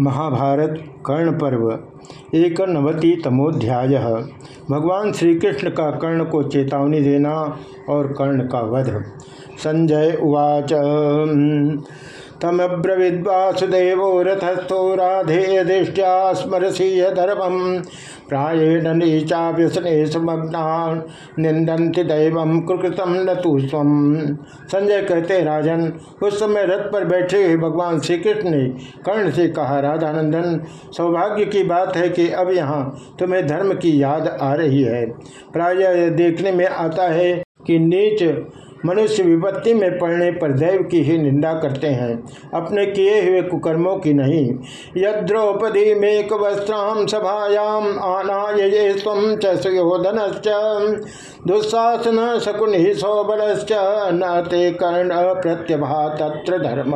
महाभारत कर्ण पर्व एक नवति तमोध्याय भगवान श्री कृष्ण का कर्ण को चेतावनी देना और कर्ण का वध। संजय उवाच, तमब्रवीद्वासुदेवो रथस्थो राधे, दृष्टिया स्मरसी धर्मम। प्राएण नीचा व्यसने सुमग्ना निंदन्ति दैव कृतम न तू स्व संजय कहते, राजन, उस समय रथ पर बैठे हुए भगवान श्री कृष्ण ने कर्ण से कहा, राधानंदन, सौभाग्य की बात है कि अब यहाँ तुम्हें धर्म की याद आ रही है। प्राय देखने में आता है कि नीच मनुष्य विपत्ति में पड़ने पर दैव की ही निंदा करते हैं, अपने किए हुए कुकर्मों की नहीं। यद्रौपदी मेक वस्त्राम सभायाम आनाये स्व चोधन दुस्साहसन शकुन ही सौबलश्च न ते कर्ण प्रत्यभा तत्र धर्म।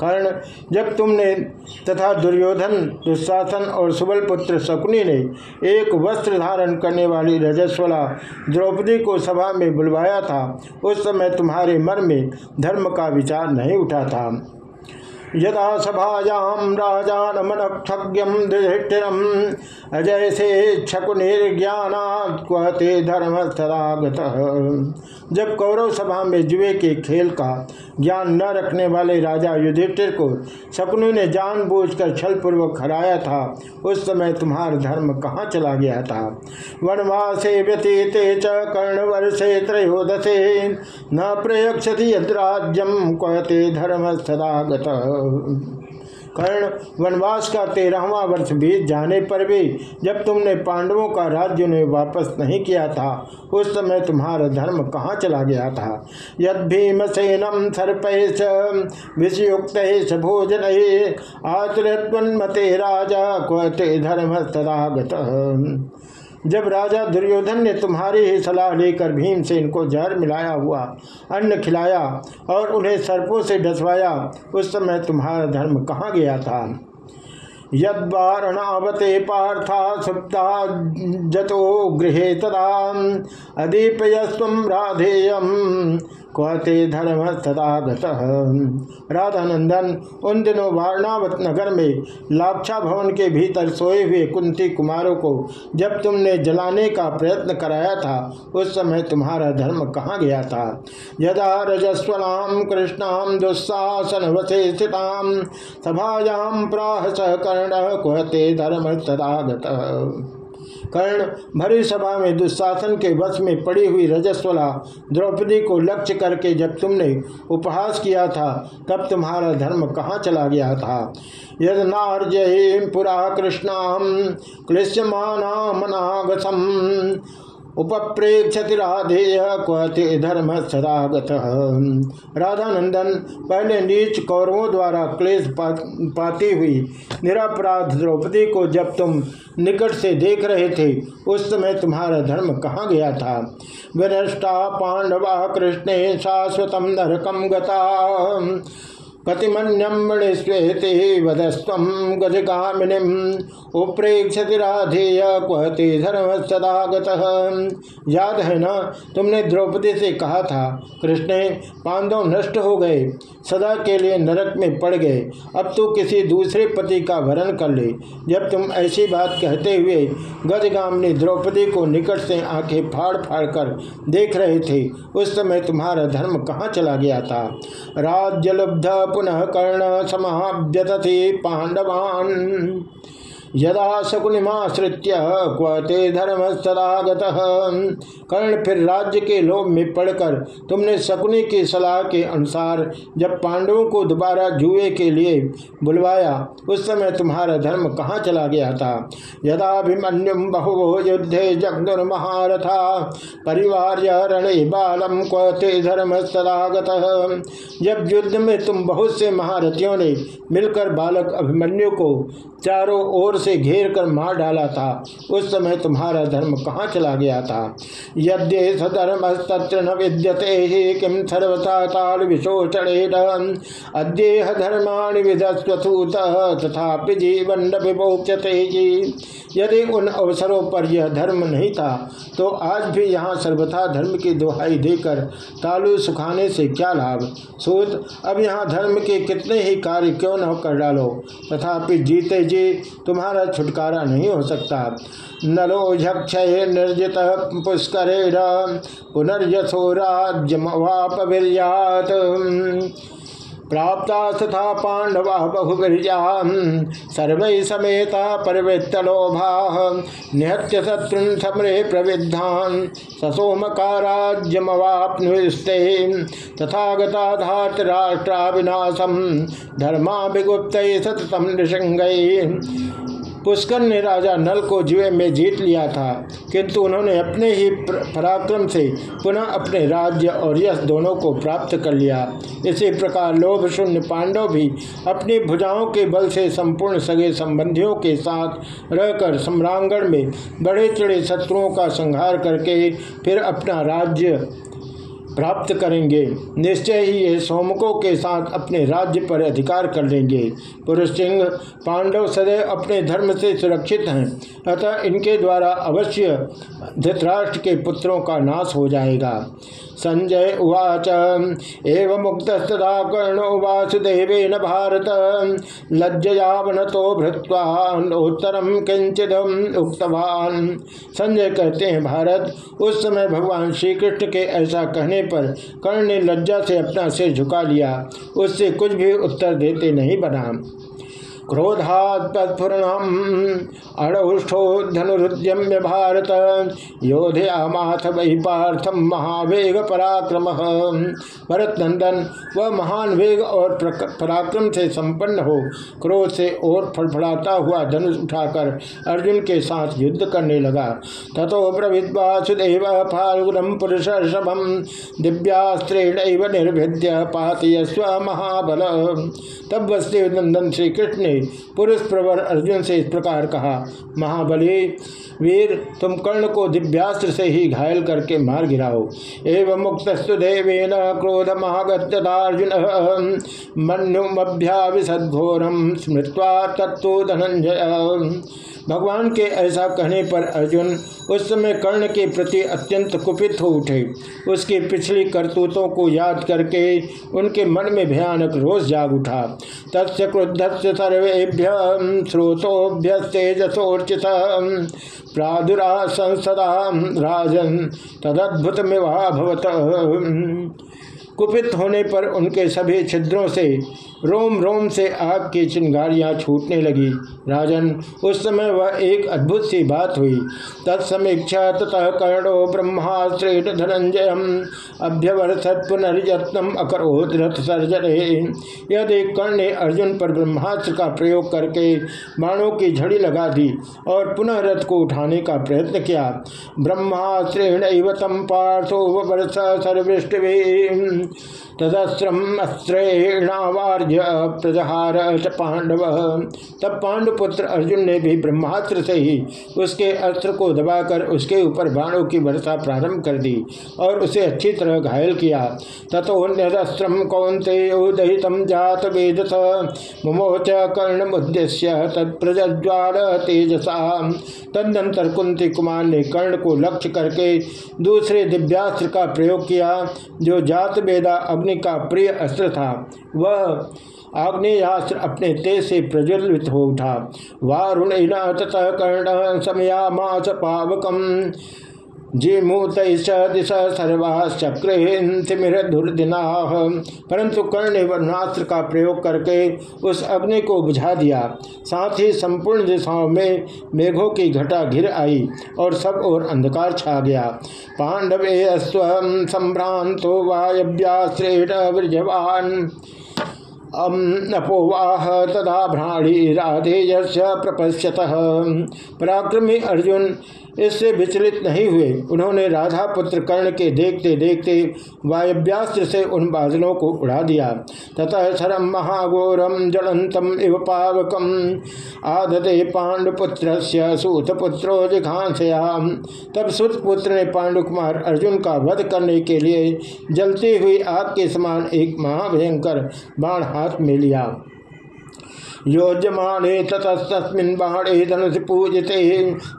कर्ण, जब तुमने तथा दुर्योधन, दुशासन और सुबल पुत्र शकुनी ने एक वस्त्र धारण करने वाली रजस्वला द्रौपदी को सभा में बुलवाया था उस समय तुम्हारे मन में धर्म का विचार नहीं उठा था। यदा सभायां राजानमनक्षज्ञम युधिष्ठिरम अजय से क्षकुनिर्ज्ञाते धर्म जब कौरव सभा में जुए के खेल का ज्ञान न रखने वाले राजा युधिष्ठिर को शकुनि ने जानबूझकर छलपूर्वक हराया था, उस समय तुम्हारा धर्म कहाँ चला गया था? वनवासे व्यतीते च कर्णवर्षे त्रयोदशे। न प्रयक्षति यद्राज्यम कहते धर्म सदागत कर्ण वनवास का तेरहवा वर्ष बीत जाने पर भी जब तुमने पांडवों का राज्य ने वापस नहीं किया था, उस समय तुम्हारा धर्म कहाँ चला गया था? यद भीमसेनम सर्पेश विषयुक्त भोजन आतुरत्वन्मते राजा कहते धर्म सदागत जब राजा दुर्योधन ने तुम्हारी ही सलाह लेकर भीम से इनको जहर मिलाया हुआ अन्न खिलाया और उन्हें सर्पों से डसवाया, उस समय तुम्हारा धर्म कहाँ गया था? यदारणावते पार्था सुप्ता जतो गृह तदा अदीपयस्व राधेयम। कहते धर्म सदागत राधानंदन उन दिनों वारणावत नगर में लाक्षा भवन के भीतर सोए हुए कुंती कुमारों को जब तुमने जलाने का प्रयत्न कराया था, उस समय तुम्हारा धर्म कहाँ गया था? यदा रजस्वनाम कृष्णाम दुस्साहसन वसे स्थिताम सभायाम प्राह सहकर्ण कहते धर्म सदागत कर्ण भरी सभा में दुशासन के वश में पड़ी हुई रजस्वला द्रौपदी को लक्ष्य करके जब तुमने उपहास किया था, तब तुम्हारा धर्म कहाँ चला गया था? यद नार्ज पुरा कृष्णाम क्लिश्यमाना मनागसम उपप्रेक्षति राधेय कहते धर्म सदागत। राधानंदन पहले नीच कौरवों द्वारा क्लेश पा, पाती हुई निरापराध द्रौपदी को जब तुम निकट से देख रहे थे उस समय तुम्हारा धर्म कहाँ गया था? विनष्टा पांडवा कृष्ण शाश्वतम नरकम गता। याद है ना तुमने द्रौपदी से कहा था, कृष्ण, पांडव नष्ट हो गए, सदा के लिए नरक में पड़ गए, अब तो किसी दूसरे पति का वरण कर ले। जब तुम ऐसी बात कहते हुए गजगामिनी द्रौपदी को निकट से आँखें फाड़ फाड़ कर देख रहे थे, उस समय तुम्हारा धर्म कहाँ चला गया था? राज्य लुब्ध पुनः कर्ण समाव्यतति पांडवान यदा शकुनिमाश्रित्य क्वते धर्म सदागत कर्ण फिर राज्य के लोभ में पड़कर तुमने शकुनि की सलाह के अनुसार जब पांडवों को दोबारा जुए के लिए बुलवाया, उस समय तुम्हारा धर्म कहाँ चला गया था? यदाभिमन्युम बहु युद्धे जगदुर्महारथा परिवार रणे बालम क्वते धर्म सदागत जब युद्ध में तुम बहुत से महारथियों ने मिलकर बालक अभिमन्यु को चारों ओर से घेर कर मार डाला था। उस समय तुम्हारा धर्म कहाँ चला गया था? यद्य सधर्म तत्र न विद्यते ही किम सर्वथा ताल विशोषण अद्येह धर्माणि विधस्वसूत तथा जीवन विमोक्षते यदि उन अवसरों पर यह धर्म नहीं था तो आज भी यहाँ सर्वथा धर्म की दुहाई देकर तालु सुखाने से क्या लाभ? सूत, अब यहाँ धर्म के कितने ही कार्य क्यों न कर डालो? तथापि जीते जी, तुम्हारा छुटकारा नहीं हो सकता। नलो झक्षय निर्जित पुष्कर पुनर्यथो राज्यमवाप प्राप्ता तथा पांडवा बहुबीजा सर्व समेता परवृत्तलोभा, निहत्य शत्रु समरे प्रविद्धान। ससोमकाराज्यमवापनुस्ते तथा गता राष्ट्राविनाशम धर्मा विगुप्त सततम नृसंग पुष्कर ने राजा नल को जुए में जीत लिया था, किंतु उन्होंने अपने ही पराक्रम से पुनः अपने राज्य और यश दोनों को प्राप्त कर लिया। इसी प्रकार लोभ शून्य पांडव भी अपनी भुजाओं के बल से संपूर्ण सगे संबंधियों के साथ रहकर सम्रांगण में बड़े चढ़े शत्रुओं का संहार करके फिर अपना राज्य प्राप्त करेंगे। निश्चय ही ये सोमकों के साथ अपने राज्य पर अधिकार कर लेंगे। पुरुष सिंह, पांडव सदैव अपने धर्म से सुरक्षित हैं। अतः इनके द्वारा अवश्य धृतराष्ट्र के पुत्रों का नाश हो जाएगा। संजय उवाच। एवं मुक्तस्तदा कर्णो वासुदेवेन भारत लज्जयावन तो भृत्वा उत्तरम किंचित उक्तवान। संजय कहते हैं, भारत, उस समय भगवान श्री कृष्ण के ऐसा कहने पर कर्ण ने लज्जा से अपना सिर झुका लिया। उससे कुछ भी उत्तर देते नहीं बना। क्रोधात तत्फुरणम अणुष्ठो धनुरुद्यम्य भारत योधयामाथ वही पार्थम महावेग पराक्रम। भरत नंदन वह महान वेग और पराक्रम से संपन्न हो, क्रोध से और फड़फड़ाता हुआ धनुष उठाकर अर्जुन के साथ युद्ध करने लगा। तथो प्रविद्वासुदेव फाल्गुनम पुरुष दिव्यास्त्रेण निर्भिद्य पाति महाबल। तब वसुदेव नंदन श्री कृष्ण ने पुरुष प्रवर अर्जुन से इस प्रकार कहा, महाबली वीर, तुम कर्ण को दिव्यास्त्र से ही घायल करके मार गिराओ। एवं मुक्तस्तु देवेन क्रोध महागत्यर्जुन मन्युमभ्याविसद्घोरम स्मृत्वा तत्व धनंजय। भगवान के ऐसा कहने पर अर्जुन उस समय कर्ण के प्रति अत्यंत कुपित हो उठे। उसकी पिछली करतूतों को याद करके उनके मन में भयानक रोष जाग उठा। तस् क्रुद्ध सर्वेभ्य स्रोतोभ्य तेजसोर्चित प्रादुरा संसदा राजन तदद्भुत भवत कुपित होने पर उनके सभी छिद्रों से रोम रोम से आग की चिंगारियाँ छूटने लगी। राजन, उस समय वह एक अद्भुत सी बात हुई। तत्समीक्षा ततः कर्णो ब्रह्माश्रेष्ठ धनंजय अभ्यवर्षत पुनर्यत्नम अकरोध रथ सर्जरे यह देख कर्ण ने अर्जुन पर ब्रह्मास्त्र का प्रयोग करके बाणों की झड़ी लगा दी और पुनः रथ को उठाने का प्रयत्न किया। ब्रह्माश्रेण तम पार्थो वर्ष सर्वृष्टि। तदस्त्रम अस्त्रेणावार्य प्रजहार पांडव। तब पांडुपुत्र अर्जुन ने भी ब्रह्मास्त्र से ही उसके अस्त्र को दबाकर उसके ऊपर बाणों की वर्षा प्रारंभ कर दी और उसे अच्छी तरह घायल किया। तथोन्यस्त्रम कौंते उदहित जात वेदस। मुमोच कर्ण उद्देश्य तत्प्रज्वाल तेजसा। तदनंतर कुंती कुमार ने कर्ण को लक्ष्य करके दूसरे दिव्यास्त्र का प्रयोग किया, जो जात वेदा अग्नि का प्रिय अस्त्र था। वह आग्नेस्त्र अपने तेज से प्रज्वलित हो उठा। वारुण ततः कर्ण समया माच पावकम। जीमूत दिशा सर्वाश्चक्रिमिरधुर्दिना परंतु कर्ण ने वर्णास्त्र का प्रयोग करके उस अग्नि को बुझा दिया। साथ ही संपूर्ण दिशाओं में मेघों की घटा घिर आई और सब और अंधकार छा गया। पांडवे स्व संभ्रांतो वायव्यास्त्रेण अपोवाह तदा भ्राणी राधेय प्रपश्यत। पराक्रमी अर्जुन इससे विचलित नहीं हुए। उन्होंने राधा पुत्र कर्ण के देखते देखते वायव्यास्त्र से उन बादलों को उड़ा दिया। ततः शरम महाघोरम जलंतम इव पावकम आदते पांडुपुत्र सूतपुत्रो जिघांसयाम तब सुतपुत्र ने पांडुकुमार अर्जुन का वध करने के लिए जलती हुई आग के समान एक महाभयंकर बाण हाथ में लिया। योज्यमाणे ततस्तस्मिन् बाणे धनुष पूजिते।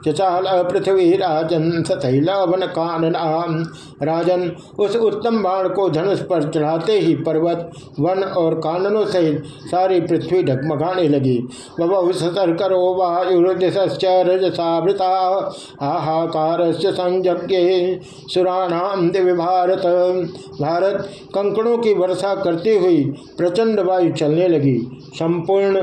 चचाल पृथ्वी राजन सतैलावन कानना राजन उस उत्तम बाण को धनुष पर चढ़ाते ही पर्वत, वन और काननों सहित सारी पृथ्वी ढकमगाने लगी। बबहु सतर्करो वायुर्दिश्च रजसावृता। हाहाकार संज्ञे सुराणाम दिव्य भारत। भारत कंकड़ों की वर्षा करती हुई प्रचंड वायु चलने लगी। संपूर्ण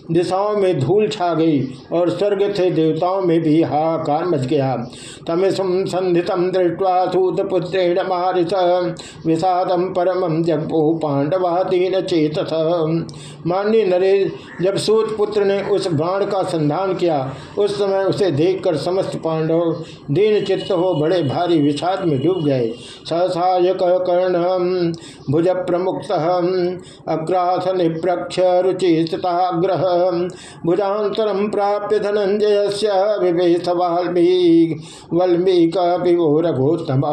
दिशाओं में धूल छा गई और स्वर्ग थे देवताओं में भी हाहाकार मच गया। तमिसम संधितम दृष्टवा सूतपुत्रेण मारिस विषादम परम जगो पांडवा दीन चेत मान्य नरेश, जब सूत पुत्र ने उस बाण का संधान किया, उस समय उसे देखकर समस्त पांडव दीन चित्त हो बड़े भारी विषाद में डूब गए। सहसायक कर्ण भुज प्रमुक्त अग्राथ निप्रक्ष रुचि स्थिताग्रह भुजातरम प्राप्य धनंजय से विवेश वाल्मीक रघोत्तम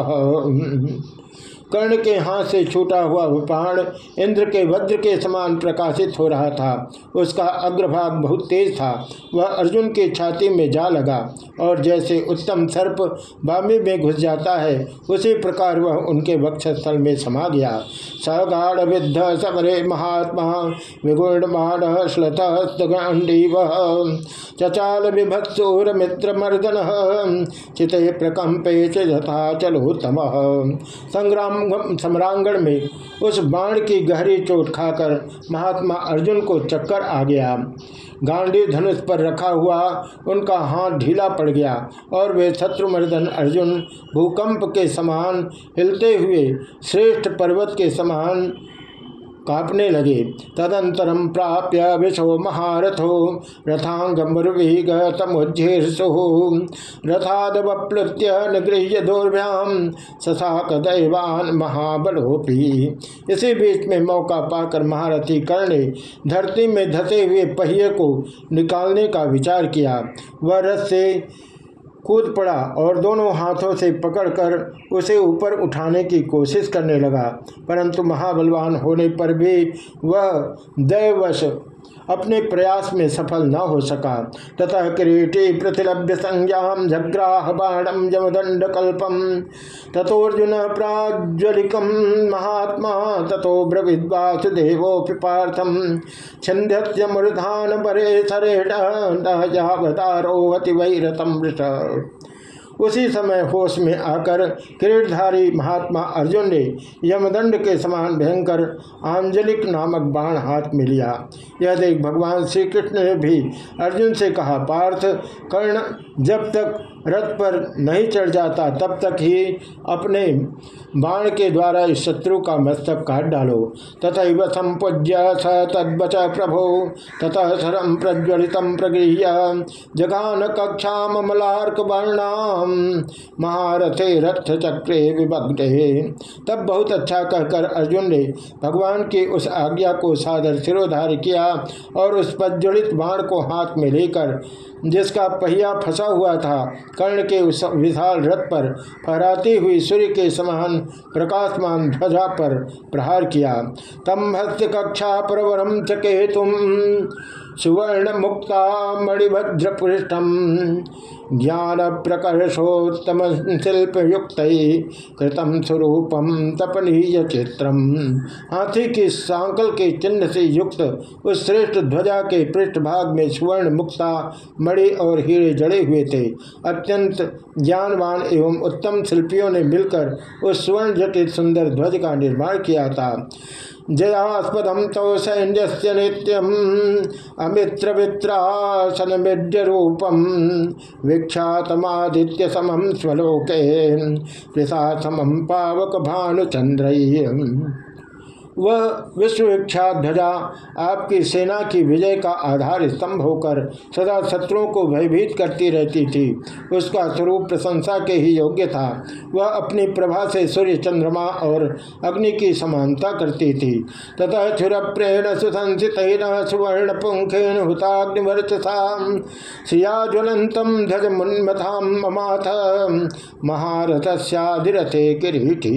कर्ण के हाथ से छूटा हुआ बाण इंद्र के वज्र के समान प्रकाशित हो रहा था। उसका अग्रभाग बहुत तेज था। वह अर्जुन की छाती में जा लगा और जैसे उत्तम सर्प बामी में घुस जाता है, उसी प्रकार वह उनके वक्षस्थल में समा गया। सगाढ़ विद्ध समरे महात्मा विगुणमाण श्लतगंडीव चचाल विभत्सूर मित्र मर्दन। चित प्रकंपे चथा चलोत्तम। संग्राम सम्रांगण में उस बाण की गहरी चोट खाकर महात्मा अर्जुन को चक्कर आ गया। गांडी धनुष पर रखा हुआ उनका हाथ ढीला पड़ गया और वे शत्रुमर्दन अर्जुन भूकंप के समान हिलते हुए श्रेष्ठ पर्वत के समान कांपने लगे। तदंतरम प्राप्य विशो महारथो रथांगमुर्वीगतमुज्जीर्षु रथादवप्लुत्य निगृह्य दुर्भ्याम ससाक दैवान महाबलोपी इसी बीच में मौका पाकर महारथी कर्ण धरती में धसे हुए पहिए को निकालने का विचार किया। वह रथ से कूद पड़ा और दोनों हाथों से पकड़कर उसे ऊपर उठाने की कोशिश करने लगा, परंतु महाबलवान होने पर भी वह दैवश अपने प्रयास में सफल न हो सका। तथा किरीटी प्रतिलभ्य संज्ञाम झग्राह बाणम यमदंड कल्पम तथोर्जुन प्राज्वलिकम महात्मा तथो ब्रविद्वासुदेवोपि पार्थम छिंद्य परे सरेण वैरतम वृष उसी समय होश में आकर किरीटधारी महात्मा अर्जुन ने यमदंड के समान भयंकर आंजलिक नामक बाण हाथ में लिया। यह देख भगवान श्री कृष्ण ने भी अर्जुन से कहा, पार्थ कर्ण, जब तक रथ पर नहीं चढ़ जाता, तब तक ही अपने बाण के द्वारा इस शत्रु का मस्तक काट डालो। तथा संपूज्य स तद्वच प्रभो तथा सरम प्रज्वलित प्रगृह्य। जगान कक्षा मलार्क वर्णाम महारथे रथ चक्रे विभग्ने तब बहुत अच्छा कहकर अर्जुन ने भगवान की उस आज्ञा को सादर सिरोधार किया और उस प्रज्वलित बाण को हाथ में लेकर जिसका पहिया फंसा हुआ था, कर्ण के उस विशाल रथ पर फहराती हुई सूर्य के समान प्रकाशमान ध्वजा पर प्रहार किया। तम हस्त कक्षा प्रवरम चके तुम सुवर्ण मुक्ता मणिभद्र पृष्ठम ज्ञान प्रकर्षोत्तम शिल्प युक्त कृतम स्वरूपम तपनीय चित्रम हाथी की सांकल के चिन्ह से युक्त उस श्रेष्ठ ध्वजा के पृष्ठभाग में सुवर्ण मुक्ता मणि और हीरे जड़े हुए थे। अत्यंत ज्ञानवान एवं उत्तम शिल्पियों ने मिलकर उस स्वर्ण जटित सुंदर ध्वज का निर्माण किया था। जयास्पदम तव सैन्य नित्यम अमित्र मित्रासन मिड्य रूपम विख्यातमादित्य समम स्वलोके पावक भानुचंद्र वह विश्वविख्यात ध्वजा आपकी सेना की विजय का आधार स्तंभ होकर सदा शत्रुओं को भयभीत करती रहती थी। उसका स्वरूप प्रशंसा के ही योग्य था। वह अपनी प्रभा से सूर्य चंद्रमा और अग्नि की समानता करती थी। तथा क्षुरप्रेण सुसंसित सुवर्ण पुंखेन हुताग्निवर्चसा ज्वलंतम ध्वज मुन्मथा ममाथ महारथस्याधिरथे किरीटी।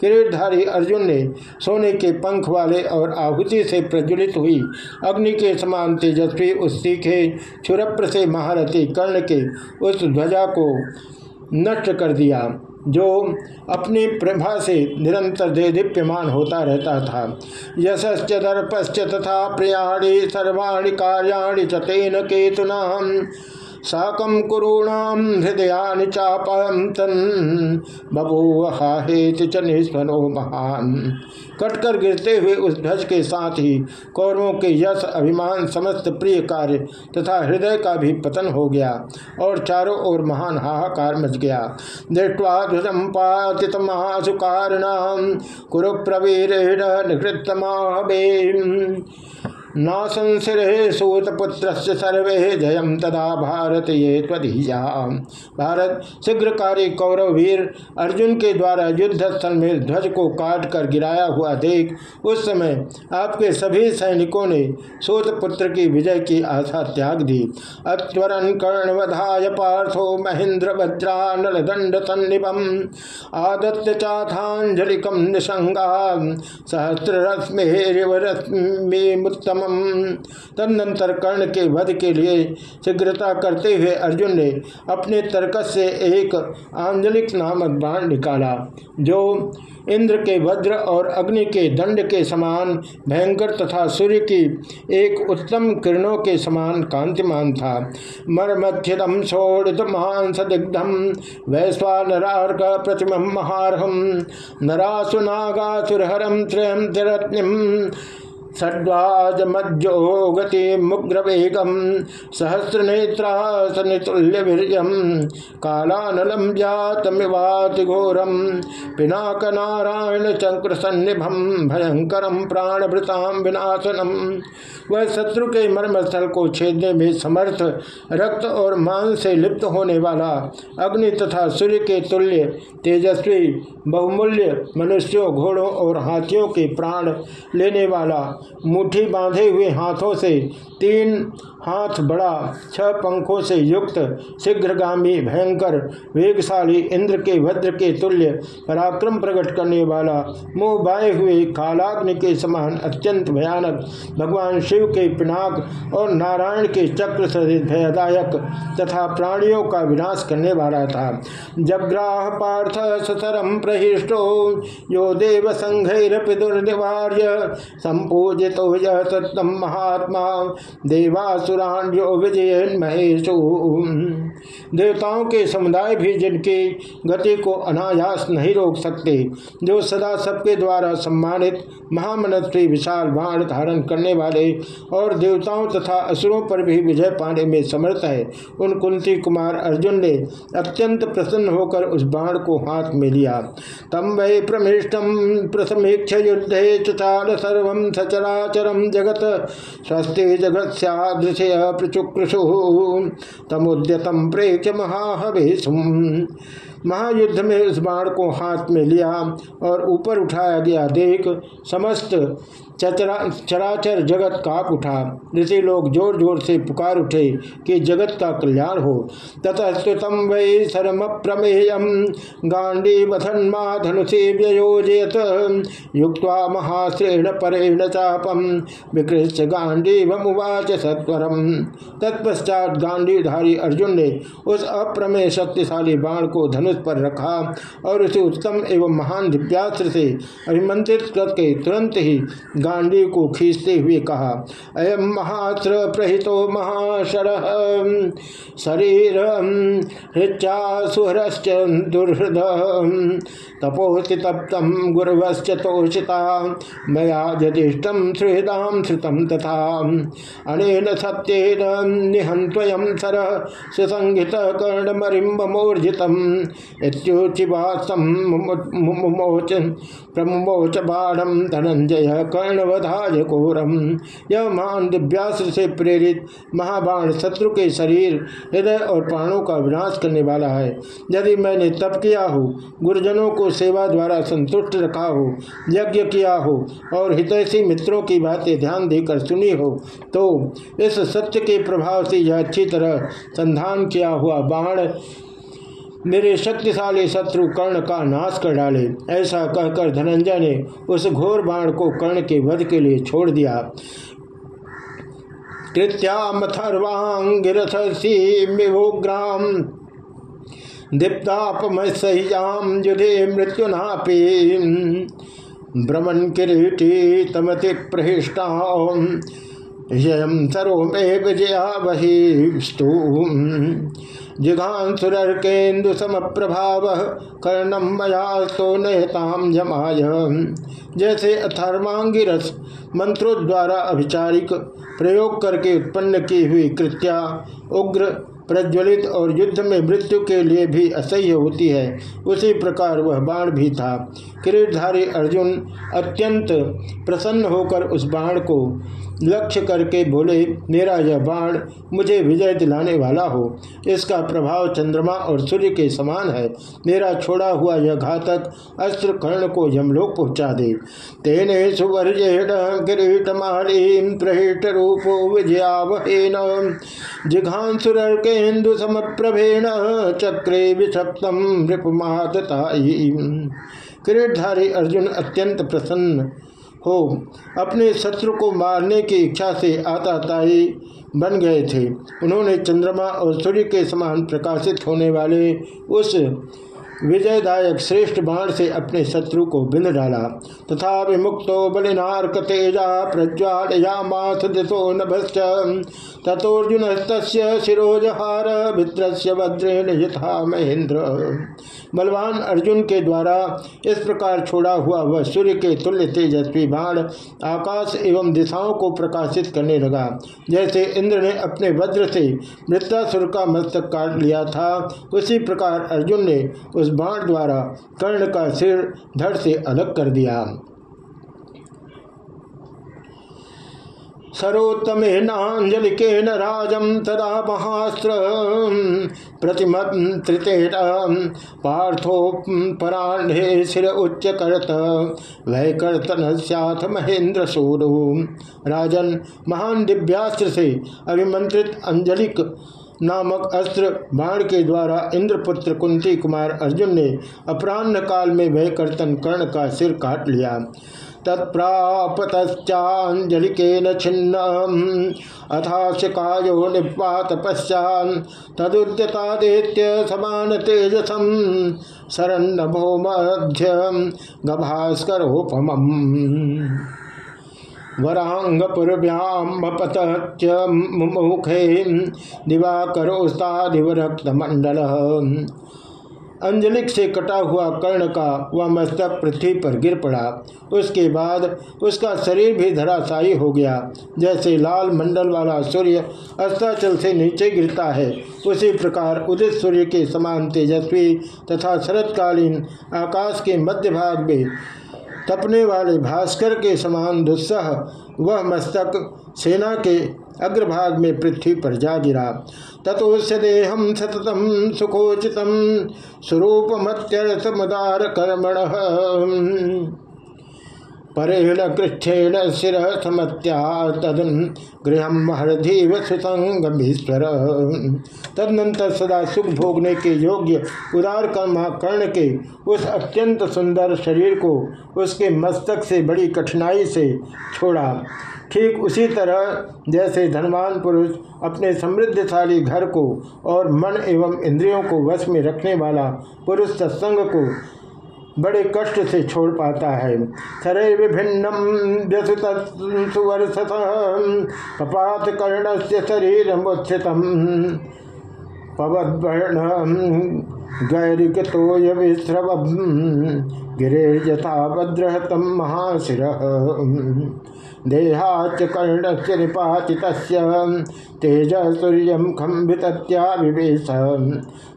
किरीटधारी अर्जुन ने सोने के पंख वाले और आहुति से प्रज्वलित हुई। अग्नि के समान तेजस्वी उस सीखे क्षुरप्र से महारथी कर्ण के उस ध्वजा को नष्ट कर दिया, जो अपनी प्रभा से निरंतर दे दीप्यमान होता रहता था। यश्च दर्पश्च तथा प्रियाणी सर्वाणी कार्याणि चतेन केतुना साकम कुरूणाम हृदया चापम तन निस्वनो महान। कटकर गिरते हुए उस ध्वज के साथ ही कौरवों के यश, अभिमान, समस्त प्रिय कार्य तथा हृदय का भी पतन हो गया और चारों ओर महान हाहाकार मच गया। दृष्टवा ध्वजम पातित महासुकारिणाम कुरु प्रवीर निकृतमा नासंसिरे सूतपुत्र सर्वे जय तदा भारत ये तदीया भारत शीघ्रकारी कौरव वीर अर्जुन के द्वारा युद्ध स्थल में ध्वज को काट कर गिराया हुआ देख, उस समय आपके सभी सैनिकों ने सूतपुत्र की विजय की आशा त्याग दी। अत्वरन कर्णवधाय पार्थो महेंद्र वज्रा नल दंड सन्निपम आदत्य चाथांजलिकम निसंगा सहस्र रश्मि मुत्तम तदनंतर कर्ण के वध के लिए शीघ्रता करते हुए अर्जुन ने अपने तर्कस से एक आंजलिक नामक बाण निकाला, जो इंद्र के वज्र और अग्नि के दंड के समान भयंकर तथा सूर्य की एक उत्तम किरणों के समान कांतिमान था। मर्मच्छिदम छोड़ित महान सदिग्धम वैश्वानरार्क प्रतिम महारहम नरासुनागासुरहरम त्रयम तिरत्निम षड्वाजमज्जो गति मुग्रवेगम सहस्र नेत्रा सनितुल्य कालानलम जातमिवाति घोरम पिनाक नारायण चक्र सन्निभम भयंकरम प्राणभृताम विनाशनम। वह शत्रु के मर्मस्थल को छेदने में समर्थ, रक्त और मांस से लिप्त होने वाला अग्नि तथा सूर्य के तुल्य, तेजस्वी, बहुमूल्य मनुष्यों, घोड़ों और हाथियों के प्राण लेने वाला मुट्ठी बांधे हुए हाथों से। तीन हाथ बड़ा, छह पंखों से युक्त, शीघ्रगामी, भयंकर, वेगशाली इंद्र के वज्र के तुल्य, पराक्रम प्रकट करने वाला, मुँह बाए हुए कालाग्नि के समान अत्यंत भयानक, भगवान शिव के पिनाक और नारायण के चक्र सहित भयदायक तथा प्राणियों का विनाश करने वाला था। जग्राह पार्थ सतरम प्रहिष्टो यो देव संघरपि दुर्निवार्य, संपूजित सत्यम महात्मा देवासुराण्यो विजय महेशु। देवताओं के समुदाय भी जिनकी गति को अनायास नहीं रोक सकते, जो सदा सबके द्वारा सम्मानित, महामनस्वी, विशाल बाण धारण करने वाले और देवताओं तथा असुरों पर भी विजय पाने में समर्थ है, उन कुंती कुमार अर्जुन ने अत्यंत प्रसन्न होकर उस बाण को हाथ में लिया। तम वै प्रमिष्टम प्रथमेक्ष युद्धे चाल सर्व सचराचरम जगत। स्वस्ति जगत सदृशय प्रचुक्रशु तमुद्यतम प्रेक्ष महाहवेशुम महायुद्ध में उस बाण को हाथ में लिया और ऊपर उठाया गया। देख, समस्त चचरा, चराचर जगत काप उठा। ऋषि लोग ज़ोर ज़ोर से पुकार उठे कि जगत का कल्याण हो। ततस्तुतम वै शरम प्रमेयम गांडी वधन्मा धनुषे व्ययोजयत। युक्त महाश्रेण परेण चापम। विकृष्य गांडी वमुवाच सत्वरम। तत्पश्चात गांडीधारी अर्जुन ने उस अप्रमेय शक्तिशाली बाण को धनुष पर रखा और उसे उत्तम एवं महान दिव्यास्त्र से अभिमंत्रित करके तुरंत ही गांडी को खींचते हुए कहा अयम महात्र प्रहितो महाशर। शरीर हृचा सुहरश्च दुर्हृद। तपोति तप्तम गुरवश्च तोषिता। मया यदिष्टम सुहृदाम श्रुतम तथा। अनेन सत्येन निहंत्वयम सर सुसंगित कर्णमरिम्बमूर्जितम इत्योचिवासम मुमोच प्रमुमोच बाणम धनंजय कर्णवधाय घोरम यह महान दिव्यास्त्र से प्रेरित महाबाण शत्रु के शरीर, हृदय और प्राणों का विनाश करने वाला है। यदि मैंने तप किया हो, गुरुजनों को सेवा द्वारा संतुष्ट रखा हो, यज्ञ किया हो और हितैषी मित्रों की बातें ध्यान देकर सुनी हो तो इस सत्य के प्रभाव से यह अच्छी तरह संधान किया हुआ बाण मेरे शक्तिशाली शत्रु कर्ण का नाश कर डाले, ऐसा कहकर धनंजय ने उस घोर बाण को कर्ण के वध के लिए छोड़ दिया। कृत्यामथर्वांगिरथसीमिभोग्राम दीप्तापमसह्याम युधे मृत्युनापी भ्रमण किरीटी तमति प्रहिष्टा यम सर्वे विजया बहिस्तु जिघांसुरकेन्दु सम प्रभाव कर्णम मयास्तो नयताम जमाय। जैसे अथर्वांगी रस मंत्रों द्वारा अभिचारिक प्रयोग करके उत्पन्न की हुई कृत्या उग्र, प्रज्वलित और युद्ध में मृत्यु के लिए भी असह्य होती है। उसी प्रकार वह बाण भी था। किरीटधारी अर्जुन अत्यंत प्रसन्न होकर उस बाण को लक्ष्य करके बोले मेरा यह बाण, मुझे विजय दिलाने वाला हो। इसका प्रभाव चंद्रमा और सूर्य के समान है। मेरा छोड़ा हुआ यह घातक अस्त्र कर्ण को यमलोक पहुँचा दे। तेने सुवर्जेण किरीटमालीम प्रहिट रूपो विजयावहेन। जिघांसुरकेन्दु समप्रभेण, चक्रे विषप्तम नृपमातताई किरीटधारी अर्जुन अत्यंत प्रसन्न हो, अपने शत्रु को मारने की इच्छा से आताताई बन गए थे। उन्होंने चंद्रमा और सूर्य के समान प्रकाशित होने वाले उस विजयदायक श्रेष्ठ बाण से अपने शत्रु को बिंद डाला। तथा विमुक्तो बलिनार्क तेजा प्रज्वालयामाथ दिशो नभश्च। तथोर्जुन शिरोजहार भिद्रस्य वज्रेण यथा महेंद्र। बलवान अर्जुन के द्वारा इस प्रकार छोड़ा हुआ वह सूर्य के तुल्य तेजस्वी बाण आकाश एवं दिशाओं को प्रकाशित करने लगा। जैसे इंद्र ने अपने वज्र से मृतासुर का मस्तक काट लिया था, उसी प्रकार अर्जुन ने उस बाण द्वारा कर्ण का सिर धड़ से अलग कर दिया। सरोत्तमेनाजलिकेन राजम तदा महास्त्र, प्रतिमत्रितेन पार्थोपराह्णे शिर उच्च करत वह कर्तन सथ महेंद्र सूरु राजन महान दिव्यास्त्र से अभिमंत्रित अंजलिक नामक अस्त्र बाण के द्वारा इंद्रपुत्र कुंती कुमार अर्जुन ने अपराह्न काल में वह कर्तन कर्ण का सिर काट लिया। तत्प्रापतश्चाजलिकेन छिन्न अथाशिकायो निपात पश्चात तदुद्यतादित्य समान तेजसम शरण्भो मध्य गभास्करोपम वरांगपुरभ्यामपतच मुखे दिवाकरोस्ताधिवरक्तमंडल अंजलिक से कटा हुआ कर्ण का वह मस्तक पृथ्वी पर गिर पड़ा। उसके बाद उसका शरीर भी धराशायी हो गया। जैसे लाल मंडल वाला सूर्य अस्ताचल से नीचे गिरता है, उसी प्रकार उदित सूर्य के समान तेजस्वी तथा शरतकालीन आकाश के मध्य भाग में तपने वाले भास्कर के समान दुस्सह वह मस्तक सेना के अग्रभाग में पृथ्वी पर जा गिरा। तथोस्य देहम सतत सुखोचित स्वरूपमत्यर्थमुदार कर्मण परेण कृच्छेण शिर समत्या तदन गृह महरधीव सुसंगमीश्वर तदनंतर सदा सुख भोगने के योग्य उदार कर्मा कर्ण के उस अत्यंत सुंदर शरीर को उसके मस्तक से बड़ी कठिनाई से छोड़ा। ठीक उसी तरह जैसे धनवान पुरुष अपने समृद्धशाली घर को और मन एवं इंद्रियों को वश में रखने वाला पुरुष सत्संग को बड़े कष्ट से छोड़ पाता है। सरे विभिन्नम व्यसुवर्षत पपात कर्ण से शरीर मुत्थितम पवद्वर्ण गैरिक तो विस्रव गिरे यथा भद्रहतम महाशिर। देहाच कर्ण से तेज सूर्य खम्भित्याविवेश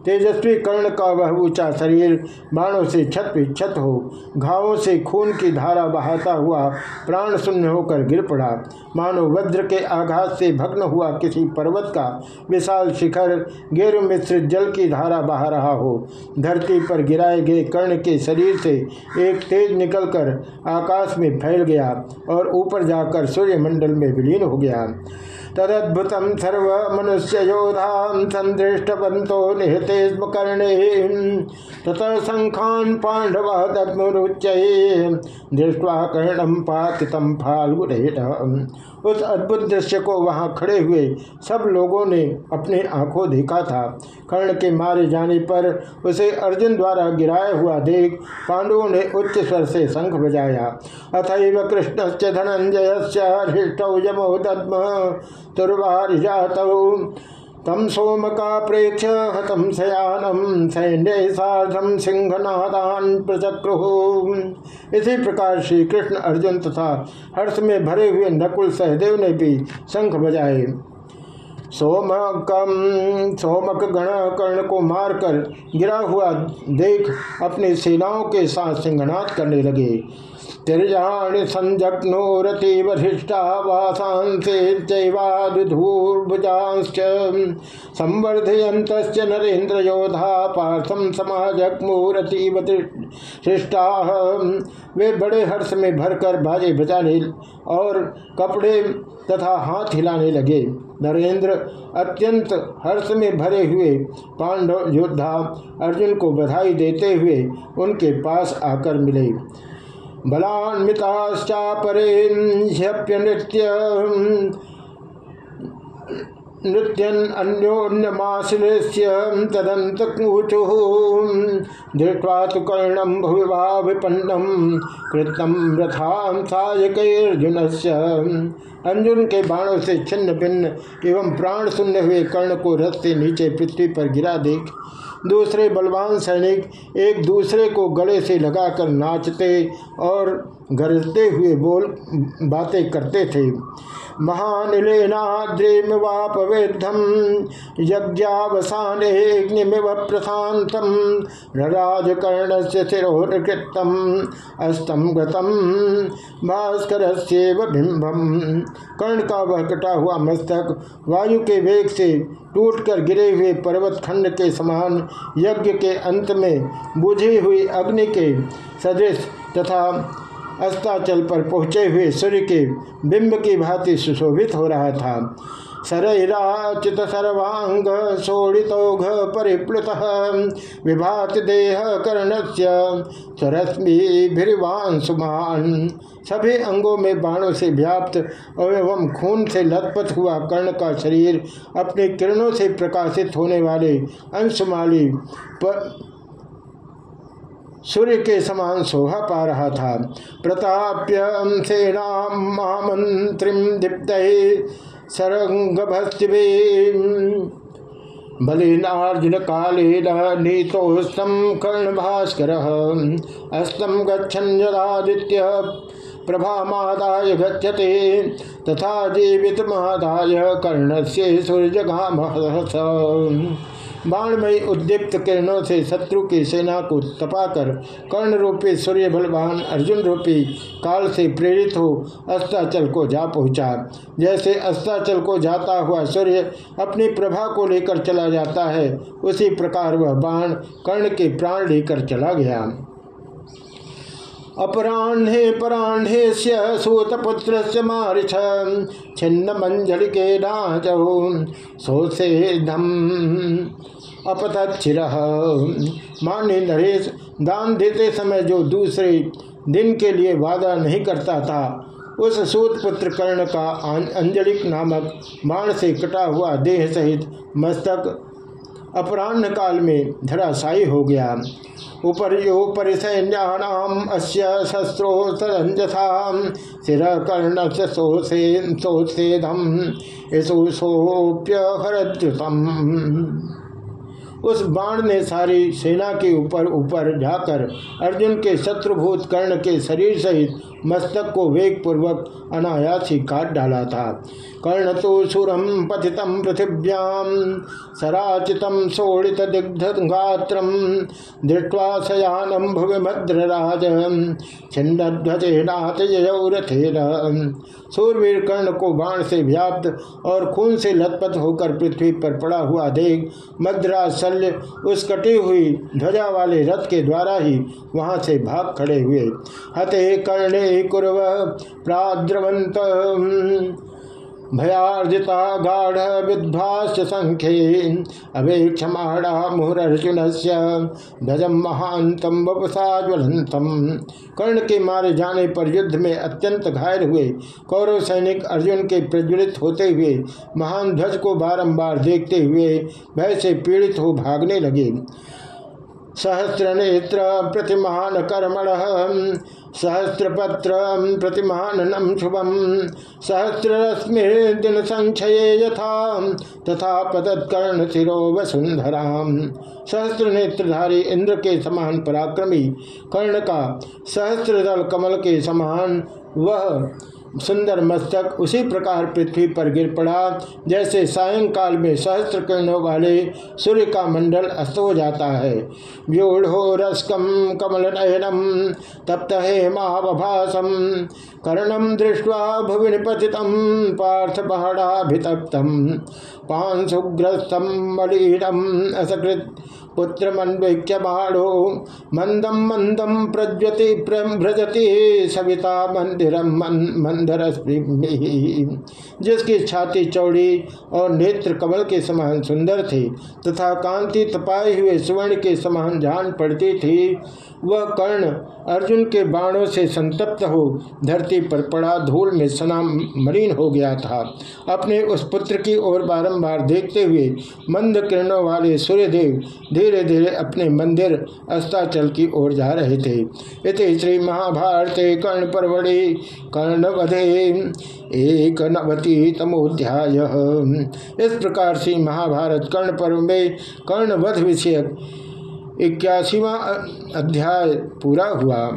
तेजस्वी कर्ण का वह ऊँचा शरीर बाणों से छत विक्षत हो, घावों से खून की धारा बहाता हुआ प्राण शून्य होकर गिर पड़ा। मानो वज्र के आघात से भग्न हुआ किसी पर्वत का विशाल शिखर गेरु मिश्रित जल की धारा बहा रहा हो। धरती पर गिराए गए कर्ण के शरीर से एक तेज निकलकर आकाश में फैल गया और ऊपर जाकर सूर्यमंडल में विलीन हो गया। तदद्भुत सर्व मनुष्य योधा संदृष्टवंतो निहते कर्णे ततः शंखान पांडव दत्मुच्च दृष्टवा कर्णम पातितम फाल्गुरेट उस अद्भुत दृश्य को वहाँ खड़े हुए सब लोगों ने अपने आँखों देखा था। कर्ण के मारे जाने पर उसे अर्जुन द्वारा गिराया हुआ देख पांडवों ने उच्च स्वर से शंख बजाया। अथव कृष्ण से धनंजय हृष्टौ यमो दद्म तम सोम का प्रेक्ष हतम शयानम सैन्य साधम सिंहनादान प्रचक्रु इसी प्रकार श्री कृष्ण अर्जुन तथा हर्ष में भरे हुए नकुल सहदेव ने भी शंख बजाए। सोमकम सोमक गण कर्ण को मारकर गिरा हुआ देख अपनी सेनाओं के साथ सिंहनाद करने लगे। तिरजाण संजग्नो रति वधिष्ठा संवर्धयंत नरेन्द्र योधा पार्थम समाजग्मूरति वधिष्ठा वे बड़े हर्ष में भरकर बाजे बजाने और कपड़े तथा हाथ हिलाने लगे। नरेंद्र अत्यंत हर्ष में भरे हुए पांडव योद्धा अर्जुन को बधाई देते हुए उनके पास आकर मिले। बलान्विताश्चापरे नृत्य नृत्यन तो सायकर्जुन से अर्जुन के बाणों से छिन्न भिन्न एवं प्राण शून्य हुए कर्ण को रथ से नीचे पृथ्वी पर गिरा देख दूसरे बलवान सैनिक एक दूसरे को गले से लगाकर नाचते और गरजते हुए बोल, बातें करते थे। महानिलेनाद्रिमिवापवेद्धम यज्ञावसानेग्निमिव प्रशांतम राजकर्ण से शिरोकृतम अस्तम गतम भास्कर बिंबम। कर्ण का वह कटा हुआ मस्तक वायु के वेग से टूटकर गिरे हुए पर्वत खंड के समान यज्ञ के अंत में बुझी हुई अग्नि के सदृश तथा अस्ताचल पर पहुँचे हुए सूर्य के बिंब की भांति सुशोभित हो रहा था। सरैराचित सर्वांग शोड़ितौघ परिप्लुत विभात देह कर्ण से सुमान सभी अंगों में बाणों से व्याप्त एवं खून से लथपथ हुआ कर्ण का शरीर अपने किरणों से प्रकाशित होने वाले अंशमाली सूर्य के समान शोभा पा रहा था। प्रताप्य सेना महामंत्रिम दीप्त सरंगभस्तिवे बलिनार्जुन कालेन नीतोस्तम कर्ण भास्कर अस्तम गच्छन्यदादित्य प्रभामादाय गच्छते। तथा जीवित मादाय कर्ण से सूर्य सूर्यगाम बाणमयी उद्दीप्त किरणों से शत्रु की सेना को तपाकर कर्ण रूपी सूर्य बलवान अर्जुन रूपी काल से प्रेरित हो अस्ताचल को जा पहुँचा। जैसे अस्ताचल को जाता हुआ सूर्य अपनी प्रभा को लेकर चला जाता है, उसी प्रकार वह बाण कर्ण के प्राण लेकर चला गया। अपराह्ने पराह्ने सूतपुत्र से मारिछ छिन्न मंजल के नाचौ अपतच्छिर। मान्य नरेश, दान देते समय जो दूसरे दिन के लिए वादा नहीं करता था, उस सूत पुत्र कर्ण का अंजलिक नामक बाण से कटा हुआ देह सहित मस्तक अपराह्न काल में धराशायी हो गया। उपर्यो परिसैन्याम अस्य शस्त्रो सदंजथा शिर कर्ण सोसे सोसेदम, यशो सोप्य हरद्युतम उस बाण ने सारी सेना के ऊपर ऊपर जाकर अर्जुन के शत्रुभूत कर्ण के शरीर सहित मस्तक को वेग पूर्वक अनायास ही काट डाला था। कर्ण तो सुरम पतितम पृथिव्याम सराचित शोड़ित दिग्ध गात्र दृष्टवा शयानम भुविभद्रराज छिन्नध्वजेनाथ जयौरथेन सूरवीर कर्ण को बाण से व्याप्त और खून से लथपथ होकर पृथ्वी पर पड़ा हुआ देख मद्राज शल्य उस कटी हुई ध्वजा वाले रथ के द्वारा ही वहाँ से भाग खड़े हुए। हते कर्णे कुरव प्राद्रवंत भयार्जिता गाढ़ विध्वास संख्ये अवेक्षमाणा मुहुरर्जुन से ध्वजम महांतम वपुषा ज्वलंतम कर्ण के मारे जाने पर युद्ध में अत्यंत घायल हुए कौरव सैनिक अर्जुन के प्रज्वलित होते हुए, महान ध्वज को बारंबार देखते हुए भय से पीड़ित हो भागने लगे। सहस्र नेत्र प्रतिमान कर्मण, सहस्रपत्र प्रतिमान शुभम सहस्रश्मि दिन संचये यथा, तथा पदत्कर्ण शिरो वसुंधरा सहस्त्र नेत्रधारी इंद्र के समान पराक्रमी कर्ण का सहस्त्र दल कमल के समान, वह सुंदर मस्तक उसी प्रकार पृथ्वी पर गिर पड़ा, जैसे सायंकाल में सहस्त्र किरणों वाले सूर्य का मंडल अस्त हो जाता है। व्यूढ़ो रसकम कमल नयनम तप्त हेमावभासम कर्णम दृष्टवा भुवि निपति पार्थ पहाड़ाभितप्तम पांशुग्रस्तम मलिनम असकृत पुत्र बाणो। मंदम मंदम प्रज्वति भ्रजति सविता मंदिर मंदर जिसकी छाती चौड़ी और नेत्र कमल के समान सुंदर थे, तथा कांति तपाए हुए स्वर्ण के समान जान पड़ती थी, वह कर्ण अर्जुन के बाणों से संतप्त हो धरती पर पड़ा धूल में सना मरीन हो गया था। अपने उस पुत्र की ओर बारंबार देखते हुए मंद किरणों वाले सूर्यदेव धीरे धीरे अपने मंदिर अस्ताचल की ओर जा रहे थे। इति श्री महाभारत कर्ण परवड़ी कर्ण वधे एक नवती तमोध्याय इस प्रकार से महाभारत कर्ण पर्व में कर्ण वध विषयक इक्यासीवा अध्याय पूरा हुआ।